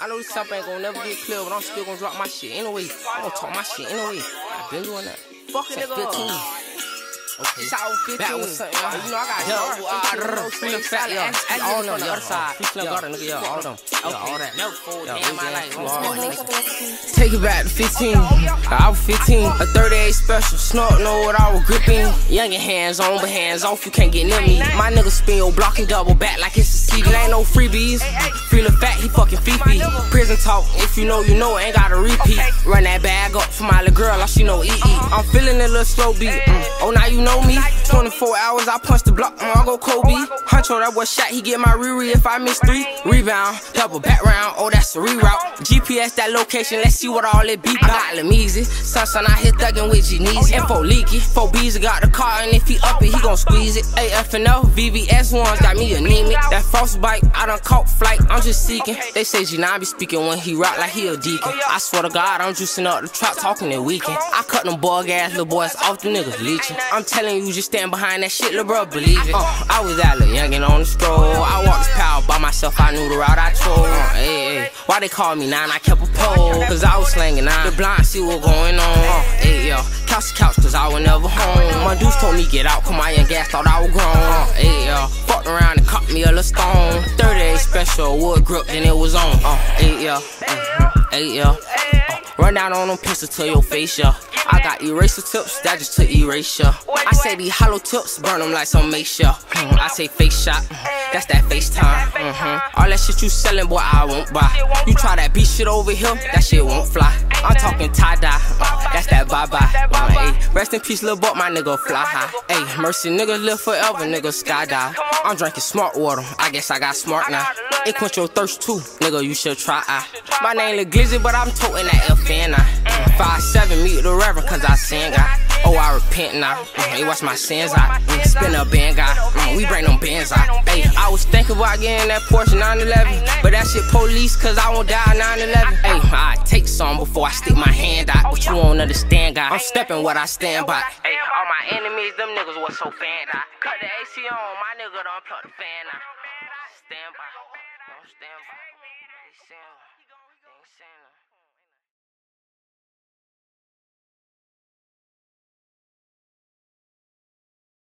I know this stuff ain't gonna never get clear, but I'm still gonna drop my shit anyway. I'm gonna talk my shit anyway. I've been doing that. Fuck it, nigga. 15. Okay. It's 15. Back with something. uh, You know I got yeah, dark, uh, free fat, yeah. and- and All them, the other side. Free Slim Garden, nigga, yeah, all of them. Yeah, all that. Never fold Yeah, in my life. too I'm hard. smart. Take it back to 15. I was 15. A 38 special. Snort know what I was gripping. Youngin' hands on, but hands off. You can't get near me. My nigga spin your block and double back like it's a CD. Ain't no freebies. Free the fat, he fucking Fifi. Prison talk. If you know, you know. Ain't got a repeat. Run that bag up for my little girl. Like she know EE. I'm feeling a little slow beat. Mm. Oh, now you know me. 24 hours, I punch the block. Mm, I go Kobe. Huncho, that was shot. He get my Riri if I miss three. Rebound. Double back round. Oh, that's a reroute. GPS that location. Let's see what all it be. Got Lameezy. Sunshine out here thuggin' with Genies. Info leaky. Four B's got the car, and if he up it, he gon' squeeze it. AFNO, VVS ones got me anemic. That frostbite, I done caught flight. I'm just seeking. They say G9 be speaking when he rock like he a deacon. I swear to God, I'm juicing up the trap, talking that weekend. I cut them bug ass little boys off the niggas leeching. I'm telling you, just stand behind that shit, little bro, believe it. Uh, I was that little youngin' on the stroll. I walked this power by myself, I knew the route I chose. Uh, hey, hey. Why they call me nine? I kept a pole. Cause I was slanging nine. The blind see what going on. Uh, hey, yo. Couch to couch, cause I was never home. My dudes told me get out, cause my young gas thought I was grown. Uh, hey, yo. Fucked around and caught me a little stone. 38 special, wood grip, then it was on. Uh, hey, yo. Hey, yo. Uh, run down on them pistols to your face, yo. I got eraser tips, that just to erase ya. I say these hollow tips, burn them like some make ya. Hmm, I say face shot, that's that FaceTime. Mm-hmm. All that shit you selling, boy, I won't buy. You try that beat shit over here, that shit won't fly. I'm talking tie dye, uh, that's that bye bye. Uh, rest in peace, little buck, my nigga fly high. Ayy, mercy, nigga live forever, nigga skydive. I'm drinking smart water, I guess I got smart now. It quench your thirst too, nigga, you should try. I. My name look glizzy, but I'm toting that FN. Cause I sing God. Oh, I repent now. Mm, Hey, watch my sins out. Mm, Spin a band God. Mm, We bring them bands out. Hey, I was thinking about getting that Porsche 911. But that shit police, cause I won't die 911. Hey, I take some before I stick my hand out. But you won't understand, God. I'm stepping what I stand by. Hey, all my enemies, them niggas was so fan out. Cut the AC on, my nigga don't plug the fan out. Stand by. Don't stand by. They saying, they saying